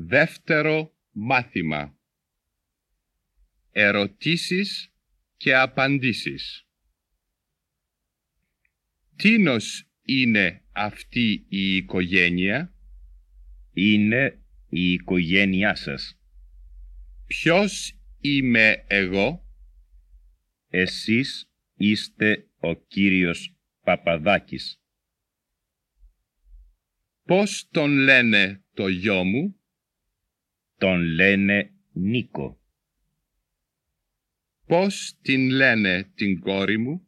Δεύτερο μάθημα. Ερωτήσεις και απαντήσεις. Τίνος είναι αυτή η οικογένεια; Είναι η οικογένειά σας. Ποιος είμαι εγώ; Εσείς είστε ο κύριος Παπαδάκης. Πώς τον λένε το γιο μου; Τον λένε Νίκο. Πώς την λένε την κόρη μου;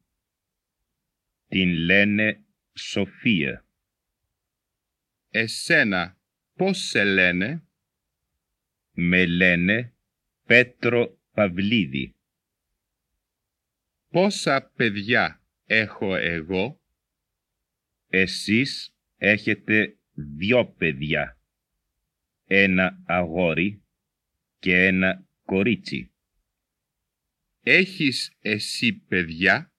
Την λένε Σοφία. Εσένα πώς σε λένε; Με λένε Πέτρο Παυλίδη. Πόσα παιδιά έχω εγώ; Εσείς έχετε δυο παιδιά ένα αγόρι και ένα κορίτσι. Έχεις εσύ παιδιά;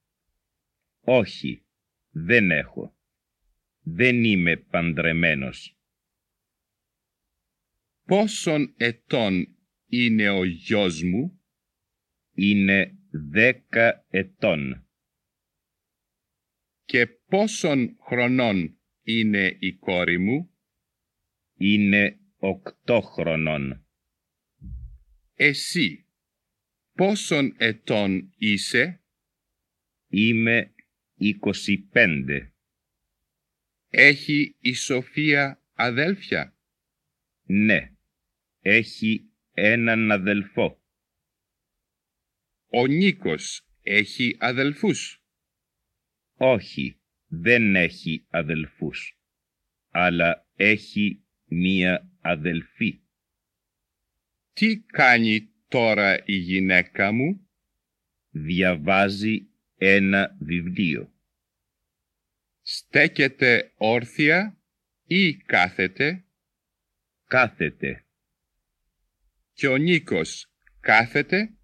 Όχι, δεν έχω. Δεν είμαι παντρεμένος. Πόσον ετών είναι ο γιος μου; Είναι δέκα ετών. Και πόσον χρονών είναι η κόρη μου; Είναι οκτώ χρονών. Εσύ πόσον ετών είσαι; Είμαι είκοσι πέντε. Έχει η Σοφία αδέλφια; Ναι, έχει έναν αδελφό. Ο Νίκος έχει αδελφούς; Όχι, δεν έχει αδελφούς, αλλά έχει μία αδελφή. Τι κάνει τώρα η γυναίκα μου; Διαβάζει ένα βιβλίο. Στέκεται όρθια ή κάθεται; Κάθεται. Και ο Νίκος κάθεται;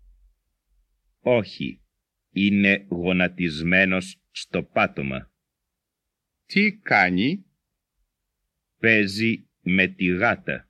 Όχι, είναι γονατισμένος στο πάτωμα. Τι κάνει; Παίζει με τη γάτα.